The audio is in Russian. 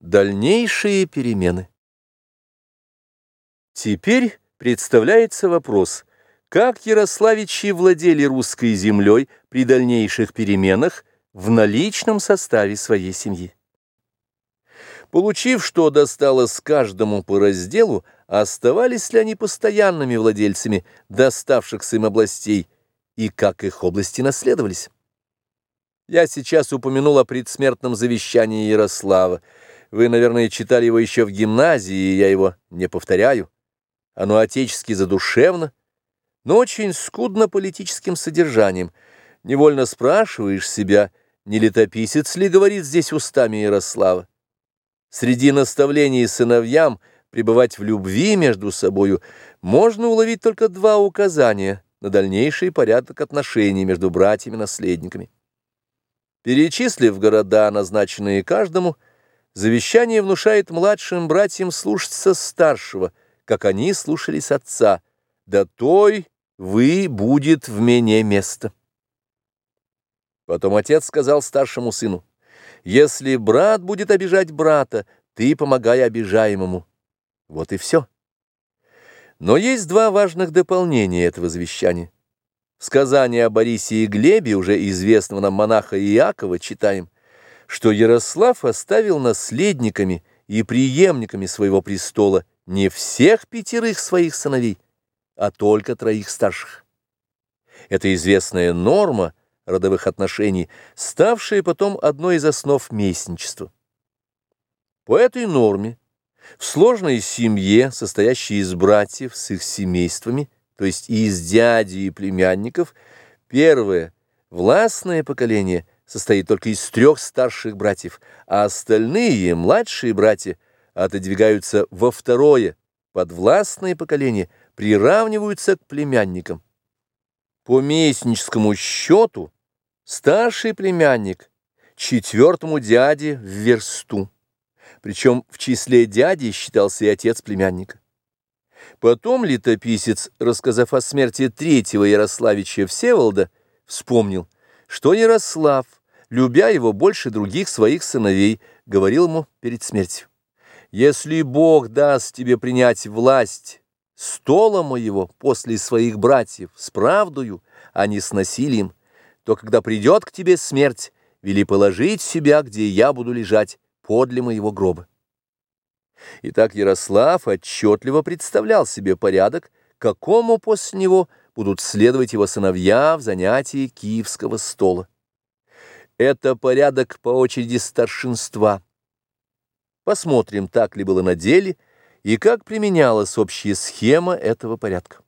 Дальнейшие перемены. Теперь представляется вопрос, как Ярославичи владели русской землей при дальнейших переменах в наличном составе своей семьи. Получив, что досталось каждому по разделу, оставались ли они постоянными владельцами доставшихся им областей и как их области наследовались? Я сейчас упомянул о предсмертном завещании Ярослава. Вы, наверное, читали его еще в гимназии, и я его не повторяю. Оно отечески задушевно, но очень скудно политическим содержанием. Невольно спрашиваешь себя, не летописец ли говорит здесь устами Ярослава. Среди наставлений сыновьям пребывать в любви между собою можно уловить только два указания на дальнейший порядок отношений между братьями-наследниками. Перечислив города, назначенные каждому, завещание внушает младшим братьям слушаться старшего, как они слушались отца, да той вы будет в мене место. Потом отец сказал старшему сыну, если брат будет обижать брата, ты помогай обижаемому. Вот и все. Но есть два важных дополнения этого завещания. В сказании о Борисе и Глебе, уже известного нам монаха Иакова, читаем, что Ярослав оставил наследниками и преемниками своего престола не всех пятерых своих сыновей, а только троих старших. Это известная норма родовых отношений, ставшая потом одной из основ местничества. По этой норме в сложной семье, состоящей из братьев с их семействами, то есть из дяди и племянников, первое, властное поколение состоит только из трех старших братьев, а остальные, младшие братья, отодвигаются во второе, подвластное поколение, приравниваются к племянникам. По местническому счету старший племянник четвертому дяде в версту, причем в числе дяди считался и отец племянника. Потом летописец, рассказав о смерти третьего Ярославича Всеволода, вспомнил, что Ярослав, любя его больше других своих сыновей, говорил ему перед смертью, «Если Бог даст тебе принять власть стола моего после своих братьев с правдою, а не с насилием, то когда придет к тебе смерть, вели положить себя, где я буду лежать, подле моего гроба». Итак, Ярослав отчетливо представлял себе порядок, какому после него будут следовать его сыновья в занятии киевского стола. Это порядок по очереди старшинства. Посмотрим, так ли было на деле и как применялась общая схема этого порядка.